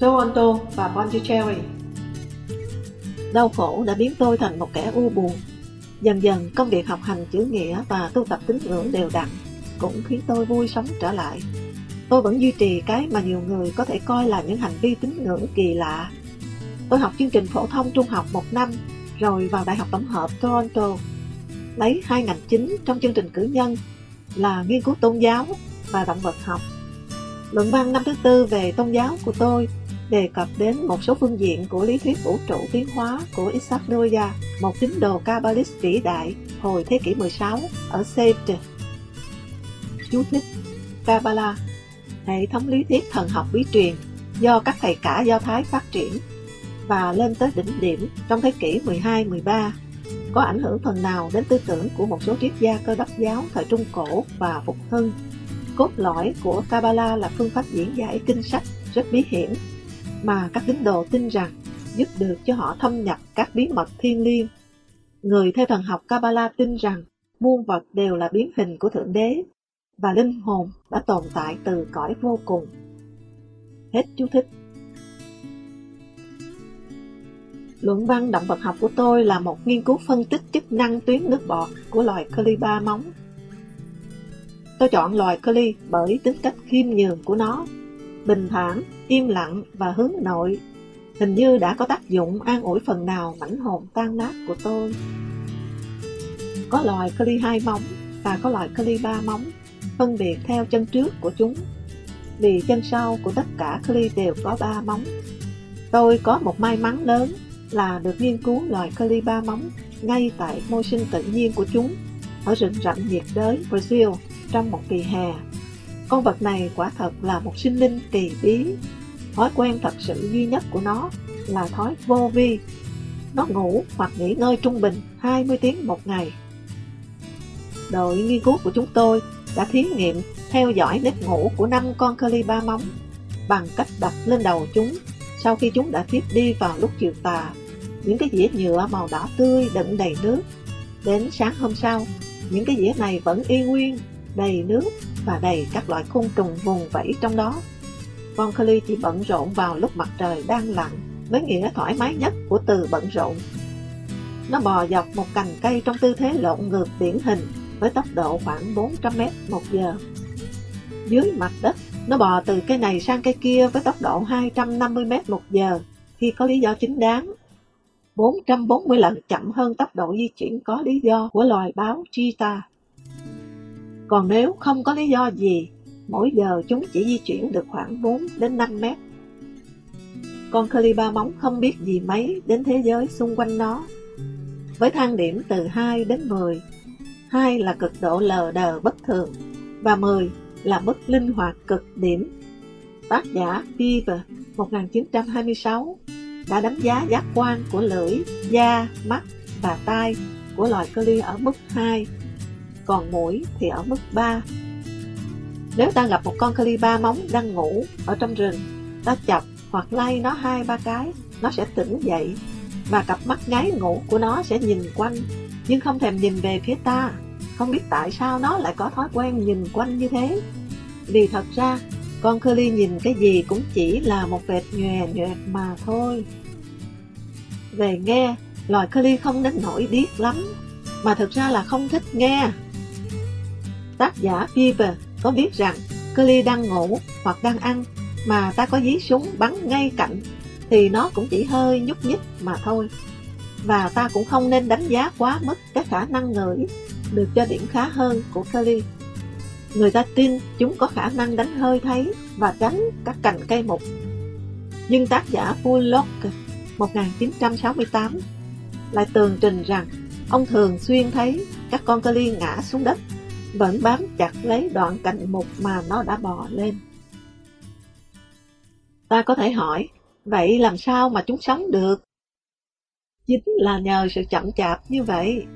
Toronto và Pondicherry Đau khổ đã biến tôi thành một kẻ u buồn. Dần dần công việc học hành chữ nghĩa và tu tập tín ngưỡng đều đặn cũng khiến tôi vui sống trở lại. Tôi vẫn duy trì cái mà nhiều người có thể coi là những hành vi tín ngưỡng kỳ lạ. Tôi học chương trình phổ thông trung học một năm, rồi vào Đại học Tổng hợp Toronto. Lấy hai ngành chính trong chương trình cử nhân là nghiên cứu tôn giáo và động vật học. Luận văn năm thứ tư về tôn giáo của tôi đề cập đến một số phương diện của lý thuyết vũ trụ tiến hóa của Isaac Noya, một tín đồ Kabbalist vĩ đại hồi thế kỷ 16 ở Sèvres. Chú thích Kabbalah, hệ thống lý thuyết thần học bí truyền do các thầy cả Do Thái phát triển và lên tới đỉnh điểm trong thế kỷ 12-13 có ảnh hưởng phần nào đến tư tưởng của một số triết gia cơ đốc giáo thời Trung Cổ và Phục Hưng. Cốt lõi của Kabbalah là phương pháp diễn giải kinh sách rất bí hiểm mà các tín đồ tin rằng giúp được cho họ thâm nhập các bí mật thiên liêng. Người theo thần học Kabbalah tin rằng muôn vật đều là biến hình của Thượng Đế và linh hồn đã tồn tại từ cõi vô cùng. Hết chú thích. Luận văn động vật học của tôi là một nghiên cứu phân tích chức năng tuyến nước bọt của loài curly ba móng. Tôi chọn loài curly bởi tính cách khiêm nhường của nó, bình thản, im lặng và hướng nội, hình như đã có tác dụng an ủi phần nào mảnh hồn tan nát của tôi. Có loài curly hai móng và có loài curly ba móng, phân biệt theo chân trước của chúng, vì chân sau của tất cả curly đều có ba móng. Tôi có một may mắn lớn là được nghiên cứu loài curly ba móng ngay tại môi sinh tự nhiên của chúng ở rừng rậm nhiệt đới Brazil trong một kỳ hè. Con vật này quả thật là một sinh linh kỳ bí. Thói quen thật sự duy nhất của nó là thói vô vi. Nó ngủ hoặc nghỉ ngơi trung bình 20 tiếng một ngày. Đội nghiên cứu của chúng tôi đã thí nghiệm theo dõi nếp ngủ của năm con curly ba móng bằng cách đặt lên đầu chúng sau khi chúng đã tiếp đi vào lúc chiều tà, những cái dĩa nhựa màu đỏ tươi đựng đầy nước. Đến sáng hôm sau, những cái dĩa này vẫn y nguyên, đầy nước và đầy các loại côn trùng vùng vẫy trong đó. Von Kali chỉ bận rộn vào lúc mặt trời đang lặn, với nghĩa thoải mái nhất của từ bận rộn. Nó bò dọc một cành cây trong tư thế lộn ngược điển hình với tốc độ khoảng 400 m một giờ. Dưới mặt đất nó bò từ cây này sang cây kia với tốc độ 250 m một giờ khi có lý do chính đáng. 440 lần chậm hơn tốc độ di chuyển có lý do của loài báo cheetah. Còn nếu không có lý do gì, mỗi giờ chúng chỉ di chuyển được khoảng 4 đến 5 mét. Con Caliba móng không biết gì mấy đến thế giới xung quanh nó. Với thang điểm từ 2 đến 10, 2 là cực độ lờ đờ bất thường và 10 là mức linh hoạt cực điểm. Tác giả Beaver 1926 đã đánh giá giác quan của lưỡi, da, mắt và tai của loài cơ ly ở mức 2, còn mũi thì ở mức 3. Nếu ta gặp một con caliba ba móng đang ngủ ở trong rừng, ta chọc hoặc lay nó hai ba cái, nó sẽ tỉnh dậy và cặp mắt ngáy ngủ của nó sẽ nhìn quanh nhưng không thèm nhìn về phía ta. Không biết tại sao nó lại có thói quen nhìn quanh như thế. Vì thật ra, con curly nhìn cái gì cũng chỉ là một vệt nhòe nhòe mà thôi. Về nghe, loài curly không đến nổi điếc lắm, mà thực ra là không thích nghe. Tác giả Bieber có biết rằng curly đang ngủ hoặc đang ăn mà ta có dí súng bắn ngay cạnh thì nó cũng chỉ hơi nhúc nhích mà thôi. Và ta cũng không nên đánh giá quá mức cái khả năng ngửi được cho điểm khá hơn của curly. Người ta tin chúng có khả năng đánh hơi thấy và tránh các cành cây mục. Nhưng tác giả Bullock 1968 lại tường trình rằng ông thường xuyên thấy các con Curly ngã xuống đất vẫn bám chặt lấy đoạn cành mục mà nó đã bò lên. Ta có thể hỏi, vậy làm sao mà chúng sống được? Chính là nhờ sự chậm chạp như vậy.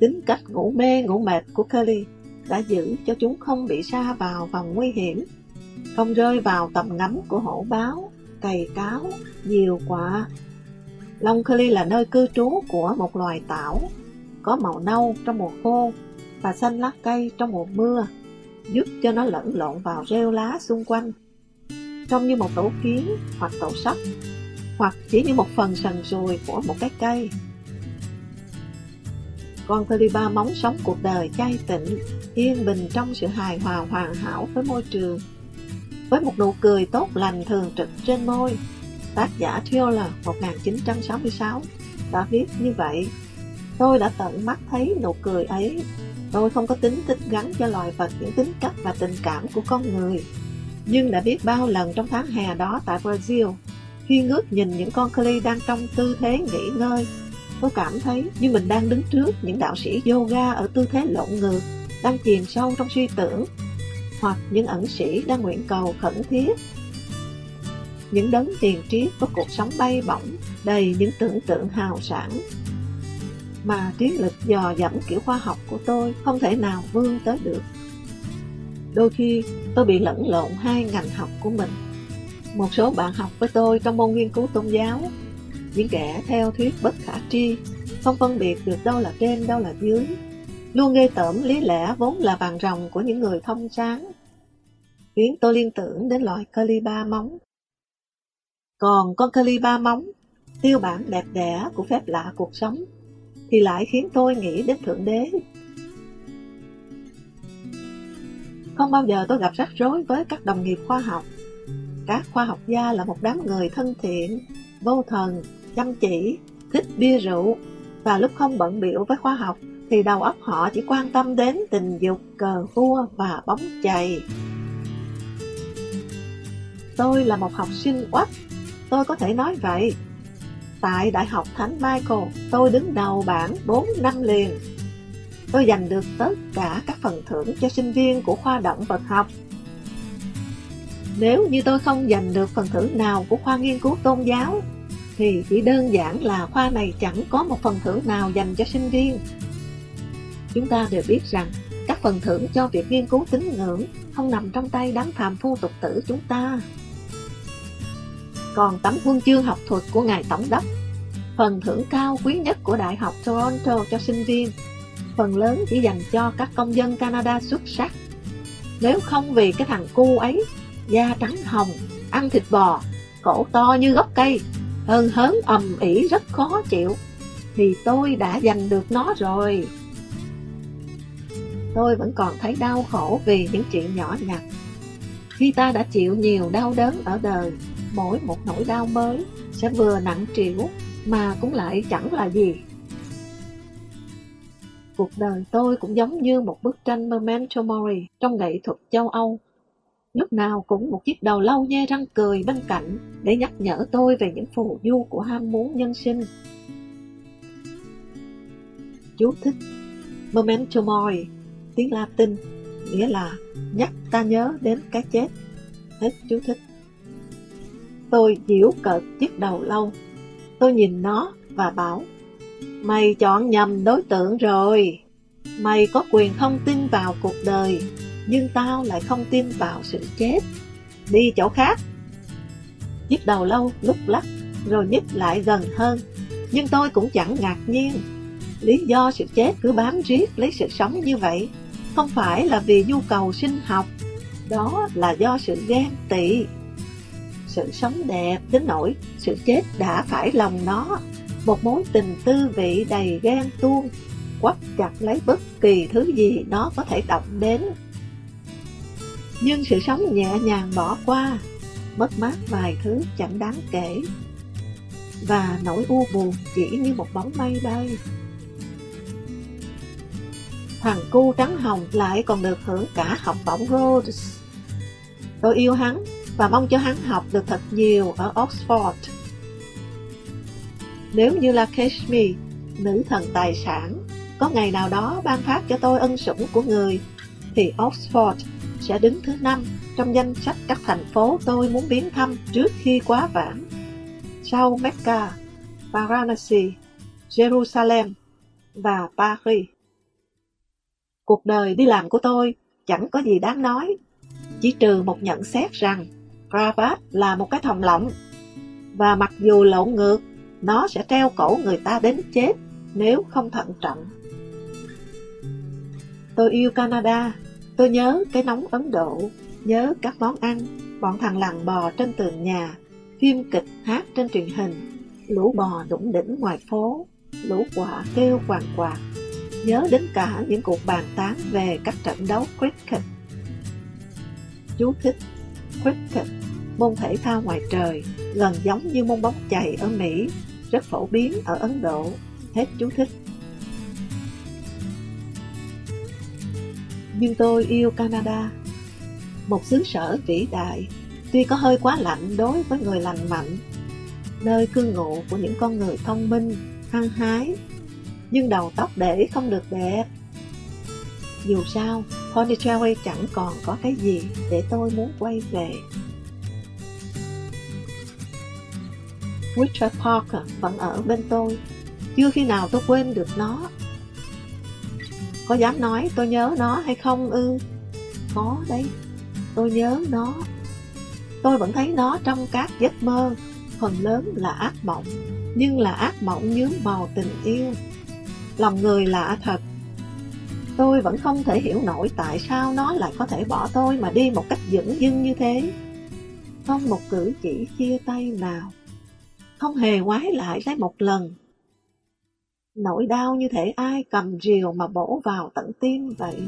Tính cách ngủ mê ngủ mệt của Curly đã giữ cho chúng không bị sa vào vòng nguy hiểm, không rơi vào tầm ngắm của hổ báo, cày cáo, diều quạ. Long Curly là nơi cư trú của một loài tảo, có màu nâu trong mùa khô và xanh lá cây trong mùa mưa, giúp cho nó lẫn lộn vào rêu lá xung quanh. trông như một tổ kiến hoặc tổ sắt, hoặc chỉ như một phần sần sùi của một cái cây. Con ba móng sống cuộc đời chay tịnh, yên bình trong sự hài hòa hoàn hảo với môi trường. Với một nụ cười tốt lành thường trực trên môi, tác giả Thriller 1966 đã viết như vậy. Tôi đã tận mắt thấy nụ cười ấy. Tôi không có tính thích gắn cho loài vật những tính cách và tình cảm của con người. Nhưng đã biết bao lần trong tháng hè đó tại Brazil, khi ngước nhìn những con Kali đang trong tư thế nghỉ ngơi, tôi cảm thấy như mình đang đứng trước những đạo sĩ yoga ở tư thế lộn ngược, đang chìm sâu trong suy tưởng, hoặc những ẩn sĩ đang nguyện cầu khẩn thiết. Những đấng tiền triết có cuộc sống bay bổng, đầy những tưởng tượng hào sản, mà trí lực dò dẫm kiểu khoa học của tôi không thể nào vươn tới được. Đôi khi tôi bị lẫn lộn hai ngành học của mình. Một số bạn học với tôi trong môn nghiên cứu tôn giáo, những kẻ theo thuyết bất khả tri, không phân biệt được đâu là trên đâu là dưới, luôn ghê tởm lý lẽ vốn là vàng rồng của những người thông sáng, khiến tôi liên tưởng đến loài curly ba móng. Còn con curly ba móng, tiêu bản đẹp đẽ của phép lạ cuộc sống, thì lại khiến tôi nghĩ đến Thượng Đế Không bao giờ tôi gặp rắc rối với các đồng nghiệp khoa học. Các khoa học gia là một đám người thân thiện, vô thần, chăm chỉ, thích bia rượu, và lúc không bận biểu với khoa học thì đầu óc họ chỉ quan tâm đến tình dục, cờ vua và bóng chày. Tôi là một học sinh oách, tôi có thể nói vậy. Tại Đại học Thánh Michael, tôi đứng đầu bảng 4 năm liền tôi giành được tất cả các phần thưởng cho sinh viên của khoa động vật học. Nếu như tôi không giành được phần thưởng nào của khoa nghiên cứu tôn giáo, thì chỉ đơn giản là khoa này chẳng có một phần thưởng nào dành cho sinh viên. Chúng ta đều biết rằng các phần thưởng cho việc nghiên cứu tín ngưỡng không nằm trong tay đám phàm phu tục tử chúng ta. Còn tấm huân chương học thuật của Ngài Tổng đốc, phần thưởng cao quý nhất của Đại học Toronto cho sinh viên phần lớn chỉ dành cho các công dân Canada xuất sắc. Nếu không vì cái thằng cu ấy, da trắng hồng, ăn thịt bò, cổ to như gốc cây, hơn hớn ầm ỉ rất khó chịu, thì tôi đã giành được nó rồi. Tôi vẫn còn thấy đau khổ vì những chuyện nhỏ nhặt. Khi ta đã chịu nhiều đau đớn ở đời, mỗi một nỗi đau mới sẽ vừa nặng trĩu mà cũng lại chẳng là gì. Cuộc đời tôi cũng giống như một bức tranh Memento Mori trong nghệ thuật châu Âu. Lúc nào cũng một chiếc đầu lâu nhe răng cười bên cạnh để nhắc nhở tôi về những phù du của ham muốn nhân sinh. Chú thích Memento Mori, tiếng Latin, nghĩa là nhắc ta nhớ đến cái chết. Hết chú thích. Tôi giễu cợt chiếc đầu lâu. Tôi nhìn nó và bảo Mày chọn nhầm đối tượng rồi. Mày có quyền không tin vào cuộc đời, nhưng tao lại không tin vào sự chết. Đi chỗ khác. Chiếc đầu lâu lúc lắc, rồi nhích lại gần hơn. Nhưng tôi cũng chẳng ngạc nhiên. Lý do sự chết cứ bám riết lấy sự sống như vậy, không phải là vì nhu cầu sinh học, đó là do sự ghen tị. Sự sống đẹp đến nỗi sự chết đã phải lòng nó một mối tình tư vị đầy ghen tuông, quắp chặt lấy bất kỳ thứ gì nó có thể động đến. Nhưng sự sống nhẹ nhàng bỏ qua, mất mát vài thứ chẳng đáng kể, và nỗi u buồn chỉ như một bóng mây bay. Thằng cu trắng hồng lại còn được hưởng cả học bổng Rhodes. Tôi yêu hắn và mong cho hắn học được thật nhiều ở Oxford. Nếu như là Kashmir, nữ thần tài sản, có ngày nào đó ban phát cho tôi ân sủng của người, thì Oxford sẽ đứng thứ năm trong danh sách các thành phố tôi muốn biến thăm trước khi quá vãng. Sau Mecca, Varanasi, Jerusalem và Paris. Cuộc đời đi làm của tôi chẳng có gì đáng nói, chỉ trừ một nhận xét rằng cravat là một cái thòng lọng. Và mặc dù lộn ngược, nó sẽ treo cổ người ta đến chết nếu không thận trọng. Tôi yêu Canada, tôi nhớ cái nóng Ấn Độ, nhớ các món ăn, Bọn thằng lằn bò trên tường nhà, phim kịch hát trên truyền hình, lũ bò đủng đỉnh ngoài phố, lũ quả kêu quàng quạt. Nhớ đến cả những cuộc bàn tán về các trận đấu cricket. Chú thích Cricket, môn thể thao ngoài trời, gần giống như môn bóng chày ở Mỹ, rất phổ biến ở Ấn Độ. Hết chú thích. Nhưng tôi yêu Canada, một xứ sở vĩ đại, tuy có hơi quá lạnh đối với người lành mạnh, nơi cư ngụ của những con người thông minh, hăng hái, nhưng đầu tóc để không được đẹp. Dù sao, Pondicherry chẳng còn có cái gì để tôi muốn quay về. Richard Parker à, vẫn ở bên tôi, chưa khi nào tôi quên được nó. Có dám nói tôi nhớ nó hay không ư? Có đấy, tôi nhớ nó. Tôi vẫn thấy nó trong các giấc mơ, phần lớn là ác mộng, nhưng là ác mộng nhướng màu tình yêu. Lòng người lạ thật. Tôi vẫn không thể hiểu nổi tại sao nó lại có thể bỏ tôi mà đi một cách dững dưng như thế. Không một cử chỉ chia tay nào. Không hề quái lại lấy một lần. Nỗi đau như thể ai cầm rìu mà bổ vào tận tim vậy.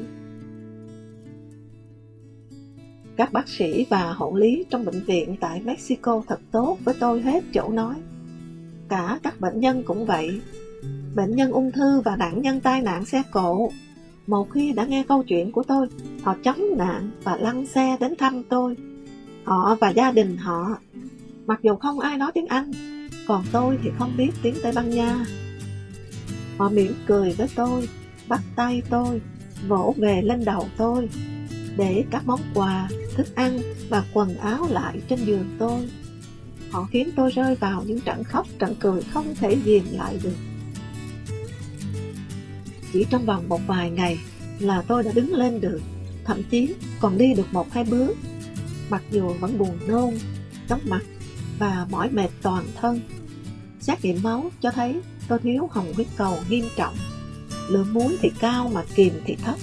Các bác sĩ và hộ lý trong bệnh viện tại Mexico thật tốt với tôi hết chỗ nói. Cả các bệnh nhân cũng vậy. Bệnh nhân ung thư và nạn nhân tai nạn xe cộ. Một khi đã nghe câu chuyện của tôi, họ chống nạn và lăn xe đến thăm tôi. Họ và gia đình họ, mặc dù không ai nói tiếng Anh, còn tôi thì không biết tiếng Tây Ban Nha. Họ mỉm cười với tôi, bắt tay tôi, vỗ về lên đầu tôi, để các món quà, thức ăn và quần áo lại trên giường tôi. Họ khiến tôi rơi vào những trận khóc, trận cười không thể dìm lại được. Chỉ trong vòng một vài ngày là tôi đã đứng lên được, thậm chí còn đi được một hai bước, mặc dù vẫn buồn nôn, chóng mặt và mỏi mệt toàn thân. Xét nghiệm máu cho thấy tôi thiếu hồng huyết cầu nghiêm trọng, lượng muối thì cao mà kiềm thì thấp.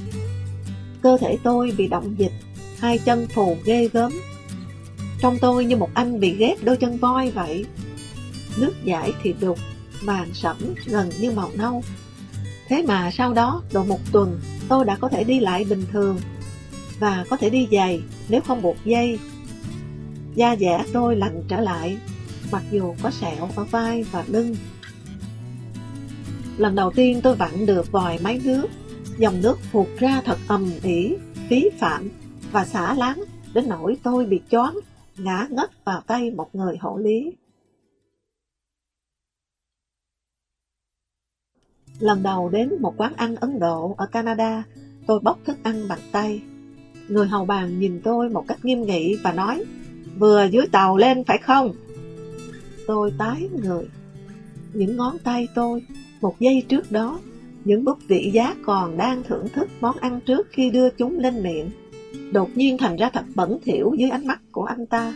Cơ thể tôi bị động dịch, hai chân phù ghê gớm. Trong tôi như một anh bị ghép đôi chân voi vậy. Nước giải thì đục, vàng sẫm gần như màu nâu. Thế mà sau đó, độ một tuần, tôi đã có thể đi lại bình thường và có thể đi giày nếu không buộc dây. Da dẻ tôi lành trở lại, mặc dù có sẹo ở vai và lưng. Lần đầu tiên tôi vặn được vòi máy nước, dòng nước phụt ra thật ầm ỉ, phí phạm và xả láng đến nỗi tôi bị choáng, ngã ngất vào tay một người hộ lý. Lần đầu đến một quán ăn Ấn Độ ở Canada, tôi bóc thức ăn bằng tay. Người hầu bàn nhìn tôi một cách nghiêm nghị và nói, vừa dưới tàu lên phải không? Tôi tái người. Những ngón tay tôi, một giây trước đó, những bút vị giá còn đang thưởng thức món ăn trước khi đưa chúng lên miệng, đột nhiên thành ra thật bẩn thỉu dưới ánh mắt của anh ta.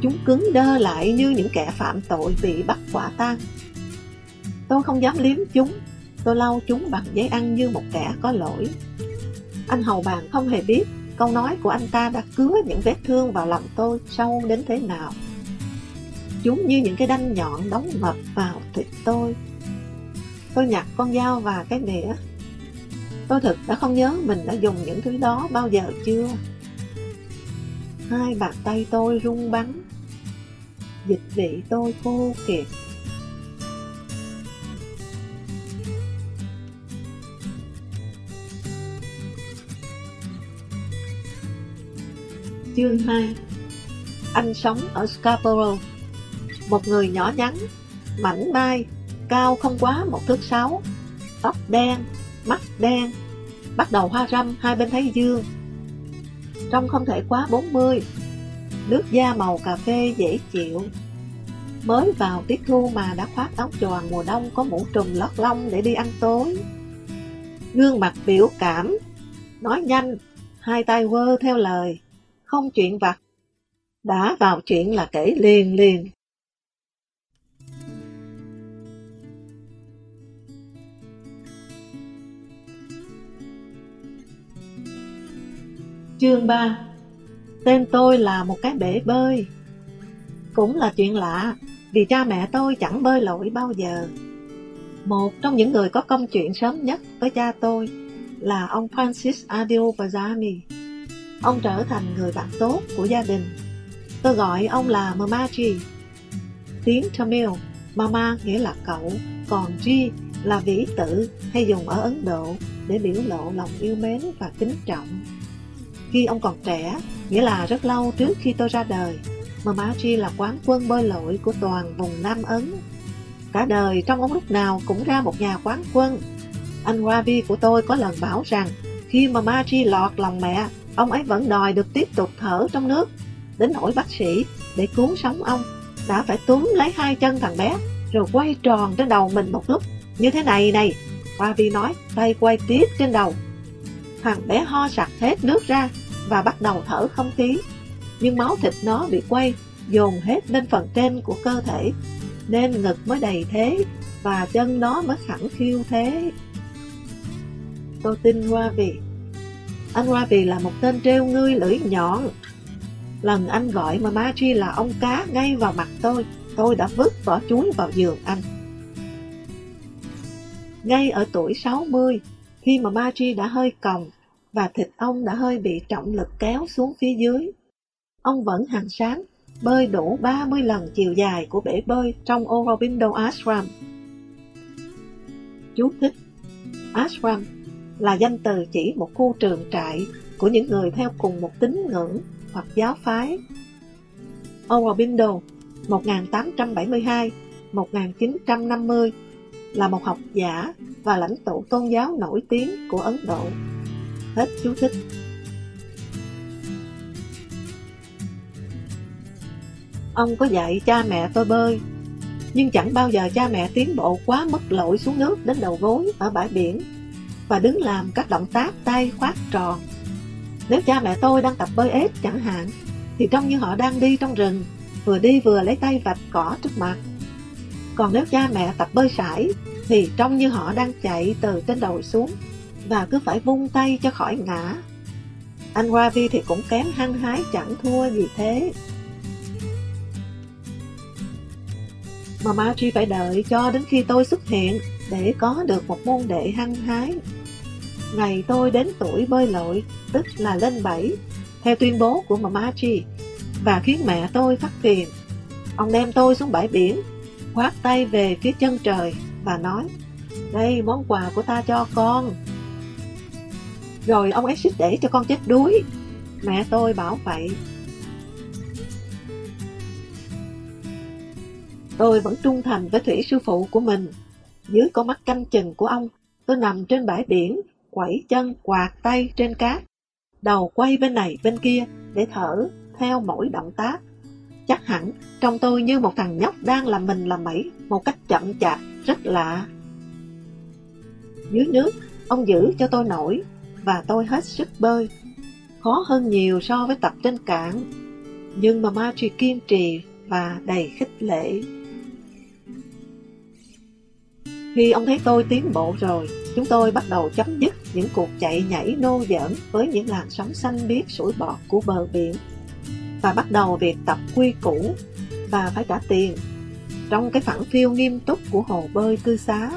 Chúng cứng đơ lại như những kẻ phạm tội bị bắt quả tang. Tôi không dám liếm chúng, tôi lau chúng bằng giấy ăn như một kẻ có lỗi. Anh hầu bàn không hề biết câu nói của anh ta đã cứa những vết thương vào lòng tôi sâu đến thế nào. Chúng như những cái đanh nhọn đóng mập vào thịt tôi. Tôi nhặt con dao và cái đĩa Tôi thực đã không nhớ mình đã dùng những thứ đó bao giờ chưa. Hai bàn tay tôi rung bắn. Dịch vị tôi khô kiệt. Chương 2 Anh sống ở Scarborough Một người nhỏ nhắn, mảnh mai, cao không quá một thước sáu Tóc đen, mắt đen, bắt đầu hoa râm hai bên thái dương. Trông không thể quá 40 Nước da màu cà phê dễ chịu. Mới vào tiết thu mà đã khoác áo choàng mùa đông có mũ trùm lót lông để đi ăn tối. Gương mặt biểu cảm, nói nhanh, hai tay quơ theo lời không chuyện vặt. Đã vào chuyện là kể liền liền. Chương 3 Tên tôi là một cái bể bơi. Cũng là chuyện lạ, vì cha mẹ tôi chẳng bơi lội bao giờ. Một trong những người có công chuyện sớm nhất với cha tôi là ông Francis Adio Bazami. Ông trở thành người bạn tốt của gia đình. Tôi gọi ông là Mamaji. Tiếng Tamil, Mama nghĩa là cậu, còn G là vĩ tử hay dùng ở Ấn Độ để biểu lộ lòng yêu mến và kính trọng. Khi ông còn trẻ, nghĩa là rất lâu trước khi tôi ra đời, Mamaji là quán quân bơi lội của toàn vùng Nam Ấn. Cả đời trong ông lúc nào cũng ra một nhà quán quân. Anh Ravi của tôi có lần bảo rằng khi Mamaji lọt lòng mẹ, ông ấy vẫn đòi được tiếp tục thở trong nước. Đến nỗi bác sĩ, để cứu sống ông, đã phải túm lấy hai chân thằng bé, rồi quay tròn trên đầu mình một lúc. Như thế này này, Ravi nói, tay quay tiếp trên đầu. Thằng bé ho sặc hết nước ra và bắt đầu thở không khí. Nhưng máu thịt nó bị quay, dồn hết lên phần trên của cơ thể, nên ngực mới đầy thế và chân nó mới khẳng khiu thế. Tôi tin Ravi. Anh Ravi là một tên treo ngươi lưỡi nhọn. Lần anh gọi mà Margie là ông cá ngay vào mặt tôi, tôi đã vứt vỏ chuối vào giường anh. Ngay ở tuổi 60, khi mà Margie đã hơi còng và thịt ông đã hơi bị trọng lực kéo xuống phía dưới, ông vẫn hàng sáng bơi đủ 30 lần chiều dài của bể bơi trong Aurobindo Ashram. Chú thích Ashram là danh từ chỉ một khu trường trại của những người theo cùng một tín ngưỡng hoặc giáo phái. Aurobindo 1872-1950 là một học giả và lãnh tụ tôn giáo nổi tiếng của Ấn Độ. Hết chú thích. Ông có dạy cha mẹ tôi bơi, nhưng chẳng bao giờ cha mẹ tiến bộ quá mức lội xuống nước đến đầu gối ở bãi biển và đứng làm các động tác tay khoát tròn. Nếu cha mẹ tôi đang tập bơi ếch chẳng hạn, thì trông như họ đang đi trong rừng, vừa đi vừa lấy tay vạch cỏ trước mặt. Còn nếu cha mẹ tập bơi sải, thì trông như họ đang chạy từ trên đầu xuống, và cứ phải vung tay cho khỏi ngã. Anh Ravi thì cũng kém hăng hái chẳng thua gì thế. Mà Chi phải đợi cho đến khi tôi xuất hiện để có được một môn đệ hăng hái. Ngày tôi đến tuổi bơi lội, tức là lên bảy, theo tuyên bố của Mamachi, và khiến mẹ tôi phát phiền. Ông đem tôi xuống bãi biển, khoát tay về phía chân trời và nói, đây món quà của ta cho con. Rồi ông ấy xích để cho con chết đuối. Mẹ tôi bảo vậy. Tôi vẫn trung thành với thủy sư phụ của mình dưới con mắt canh chừng của ông, tôi nằm trên bãi biển, quẩy chân quạt tay trên cát, đầu quay bên này bên kia để thở theo mỗi động tác. Chắc hẳn trong tôi như một thằng nhóc đang làm mình làm mẩy một cách chậm chạp, rất lạ. Dưới nước, ông giữ cho tôi nổi và tôi hết sức bơi. Khó hơn nhiều so với tập trên cạn, nhưng mà Marjorie kiên trì và đầy khích lệ. Khi ông thấy tôi tiến bộ rồi, chúng tôi bắt đầu chấm dứt những cuộc chạy nhảy nô giỡn với những làn sóng xanh biếc sủi bọt của bờ biển và bắt đầu việc tập quy củ và phải trả tiền trong cái phản phiêu nghiêm túc của hồ bơi cư xá.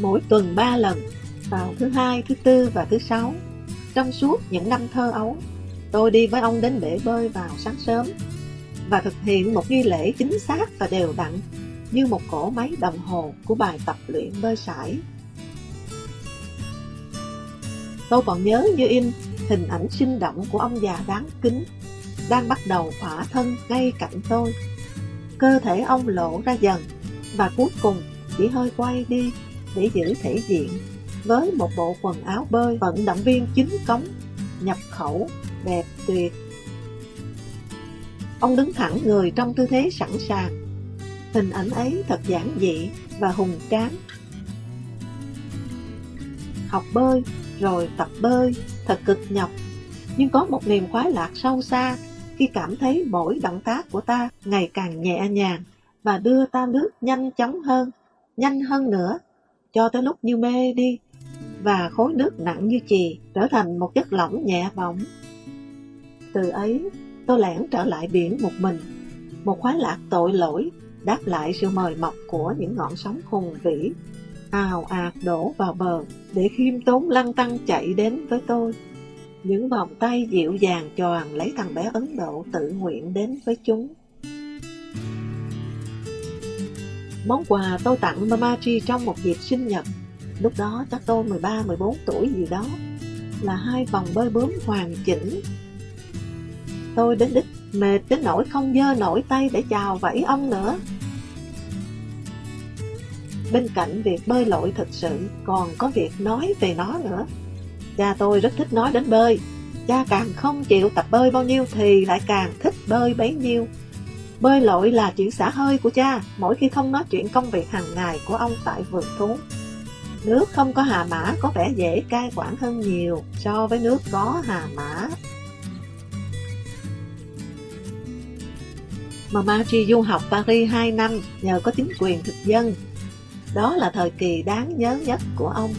Mỗi tuần ba lần, vào thứ hai, thứ tư và thứ sáu, trong suốt những năm thơ ấu, tôi đi với ông đến bể bơi vào sáng sớm và thực hiện một nghi lễ chính xác và đều đặn như một cỗ máy đồng hồ của bài tập luyện bơi sải. Tôi còn nhớ như in hình ảnh sinh động của ông già đáng kính đang bắt đầu khỏa thân ngay cạnh tôi. Cơ thể ông lộ ra dần và cuối cùng chỉ hơi quay đi để giữ thể diện với một bộ quần áo bơi vận động viên chính cống, nhập khẩu, đẹp tuyệt. Ông đứng thẳng người trong tư thế sẵn sàng Hình ảnh ấy thật giản dị và hùng tráng. Học bơi, rồi tập bơi, thật cực nhọc, nhưng có một niềm khoái lạc sâu xa khi cảm thấy mỗi động tác của ta ngày càng nhẹ nhàng và đưa ta lướt nhanh chóng hơn, nhanh hơn nữa, cho tới lúc như mê đi và khối nước nặng như chì trở thành một chất lỏng nhẹ bỏng. Từ ấy, tôi lẻn trở lại biển một mình. Một khoái lạc tội lỗi đáp lại sự mời mọc của những ngọn sóng hùng vĩ, ào ạt đổ vào bờ để khiêm tốn lăng tăng chạy đến với tôi. Những vòng tay dịu dàng tròn lấy thằng bé Ấn Độ tự nguyện đến với chúng. Món quà tôi tặng Mamaji trong một dịp sinh nhật, lúc đó chắc tôi 13-14 tuổi gì đó, là hai vòng bơi bướm hoàn chỉnh. Tôi đến đích mệt đến nỗi không dơ nổi tay để chào vẫy ông nữa. Bên cạnh việc bơi lội thực sự, còn có việc nói về nó nữa. Cha tôi rất thích nói đến bơi, cha càng không chịu tập bơi bao nhiêu thì lại càng thích bơi bấy nhiêu. Bơi lội là chuyện xả hơi của cha, mỗi khi không nói chuyện công việc hàng ngày của ông tại vườn thú. Nước không có hà mã có vẻ dễ cai quản hơn nhiều so với nước có hà mã. Mama Chi du học Paris 2 năm nhờ có chính quyền thực dân. Đó là thời kỳ đáng nhớ nhất của ông.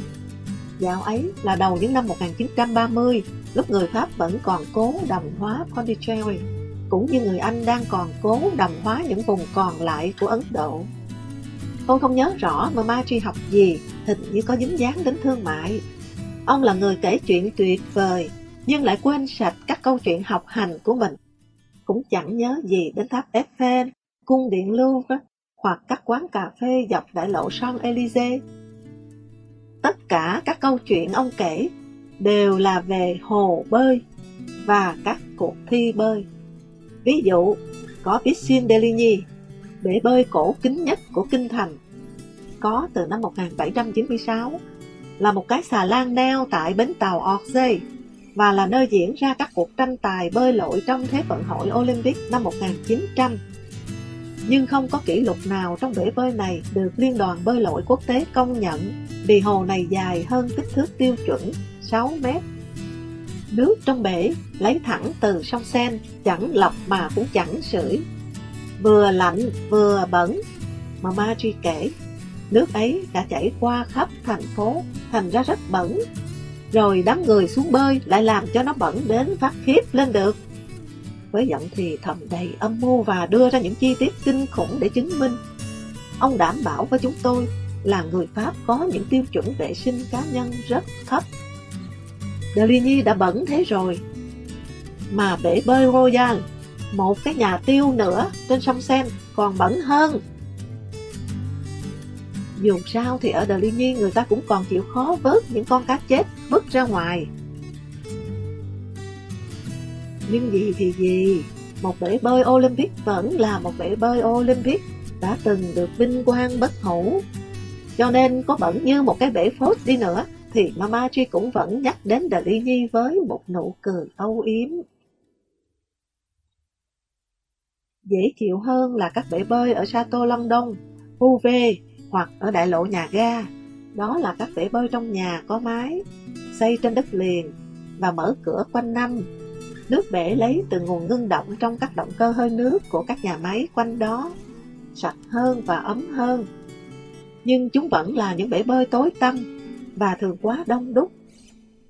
Dạo ấy là đầu những năm 1930, lúc người Pháp vẫn còn cố đồng hóa Pondicherry cũng như người Anh đang còn cố đồng hóa những vùng còn lại của Ấn Độ. Tôi không nhớ rõ mà Machi học gì, hình như có dính dáng đến thương mại. Ông là người kể chuyện tuyệt vời, nhưng lại quên sạch các câu chuyện học hành của mình. Cũng chẳng nhớ gì đến tháp Eiffel, cung điện Louvre, hoặc các quán cà phê dọc đại lộ Champs-Élysées. Tất cả các câu chuyện ông kể đều là về hồ bơi và các cuộc thi bơi. Ví dụ, có Piscine Deligny, bể bơi cổ kính nhất của Kinh Thành, có từ năm 1796, là một cái xà lan neo tại bến tàu Orsay và là nơi diễn ra các cuộc tranh tài bơi lội trong Thế vận hội Olympic năm 1900. Nhưng không có kỷ lục nào trong bể bơi này được Liên đoàn Bơi lội Quốc tế công nhận vì hồ này dài hơn kích thước tiêu chuẩn 6 mét Nước trong bể lấy thẳng từ sông Sen, chẳng lọc mà cũng chẳng sưởi. Vừa lạnh vừa bẩn, mà Margie kể, nước ấy đã chảy qua khắp thành phố, thành ra rất bẩn. Rồi đám người xuống bơi lại làm cho nó bẩn đến phát khiếp lên được. Với giọng thì thầm đầy âm mưu và đưa ra những chi tiết kinh khủng để chứng minh. Ông đảm bảo với chúng tôi là người Pháp có những tiêu chuẩn vệ sinh cá nhân rất thấp Deligny đã bẩn thế rồi. Mà bể bơi Royal, một cái nhà tiêu nữa trên sông Sen còn bẩn hơn. Dù sao thì ở Deligny người ta cũng còn chịu khó vớt những con cá chết vứt ra ngoài. Nhưng gì thì gì, một bể bơi Olympic vẫn là một bể bơi Olympic đã từng được vinh quang bất hủ. Cho nên có bẩn như một cái bể phốt đi nữa thì Mama Chi cũng vẫn nhắc đến Đà Nhi với một nụ cười âu yếm. Dễ chịu hơn là các bể bơi ở Chateau London, UV hoặc ở đại lộ nhà ga. Đó là các bể bơi trong nhà có mái, xây trên đất liền và mở cửa quanh năm. Nước bể lấy từ nguồn ngưng động trong các động cơ hơi nước của các nhà máy quanh đó, sạch hơn và ấm hơn. Nhưng chúng vẫn là những bể bơi tối tăm và thường quá đông đúc.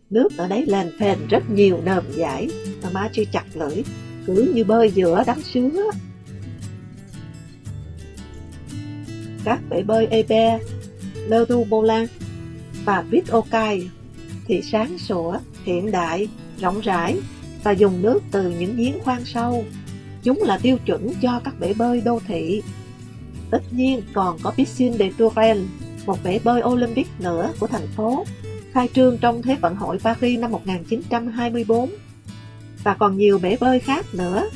Nước ở đấy lên phèn rất nhiều nờm giải, mà ma chưa chặt lưỡi, cứ như bơi giữa đám sứa. Các bể bơi Ebe, Le Bolan và Vitokai thì sáng sủa, hiện đại, rộng rãi và dùng nước từ những giếng khoan sâu. Chúng là tiêu chuẩn cho các bể bơi đô thị. Tất nhiên còn có Piscine de Touraine một bể bơi Olympic nữa của thành phố, khai trương trong Thế vận hội Paris năm 1924. Và còn nhiều bể bơi khác nữa,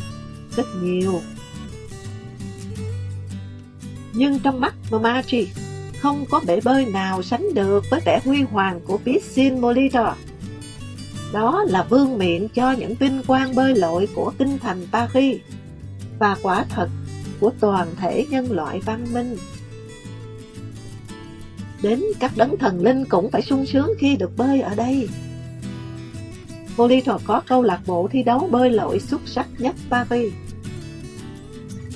rất nhiều. Nhưng trong mắt Mamachi, không có bể bơi nào sánh được với vẻ huy hoàng của Piscine Molitor. Đó là vương miện cho những vinh quang bơi lội của kinh thành Paris và quả thật của toàn thể nhân loại văn minh. Đến các đấng thần linh cũng phải sung sướng khi được bơi ở đây. Polito có câu lạc bộ thi đấu bơi lội xuất sắc nhất Paris.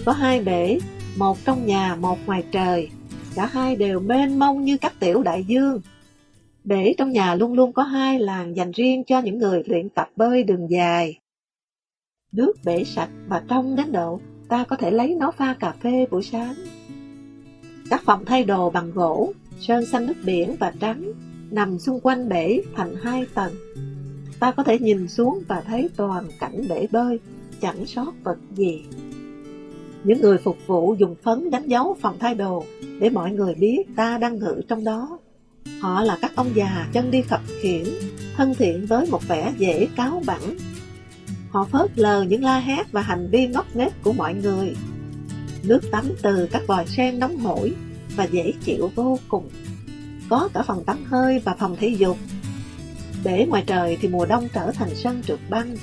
Có hai bể, một trong nhà, một ngoài trời. Cả hai đều mênh mông như các tiểu đại dương. Bể trong nhà luôn luôn có hai làng dành riêng cho những người luyện tập bơi đường dài. Nước bể sạch và trong đến độ ta có thể lấy nó pha cà phê buổi sáng. Các phòng thay đồ bằng gỗ, sơn xanh nước biển và trắng nằm xung quanh bể thành hai tầng. Ta có thể nhìn xuống và thấy toàn cảnh bể bơi, chẳng sót vật gì. Những người phục vụ dùng phấn đánh dấu phòng thay đồ để mọi người biết ta đang ngự trong đó. Họ là các ông già chân đi khập khiễng, thân thiện với một vẻ dễ cáo bẳng. Họ phớt lờ những la hét và hành vi ngốc nghếch của mọi người. Nước tắm từ các vòi sen nóng hổi và dễ chịu vô cùng. Có cả phòng tắm hơi và phòng thể dục. Để ngoài trời thì mùa đông trở thành sân trượt băng.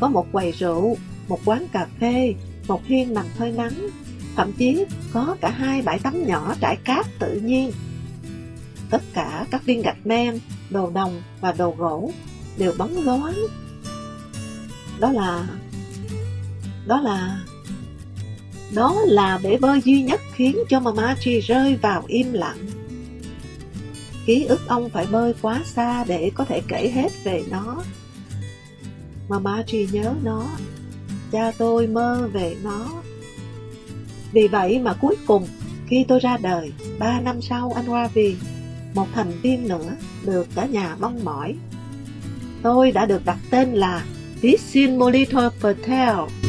Có một quầy rượu, một quán cà phê, một hiên nằm phơi nắng, thậm chí có cả hai bãi tắm nhỏ trải cát tự nhiên. Tất cả các viên gạch men, đồ đồng và đồ gỗ đều bóng loáng. Đó là... Đó là... Đó là bể bơi duy nhất khiến cho Mama Chi rơi vào im lặng. Ký ức ông phải bơi quá xa để có thể kể hết về nó. Mama Chi nhớ nó cha tôi mơ về nó. Vì vậy mà cuối cùng, khi tôi ra đời, ba năm sau anh Ravi, một thành viên nữa được cả nhà mong mỏi. Tôi đã được đặt tên là Visin Molitor Patel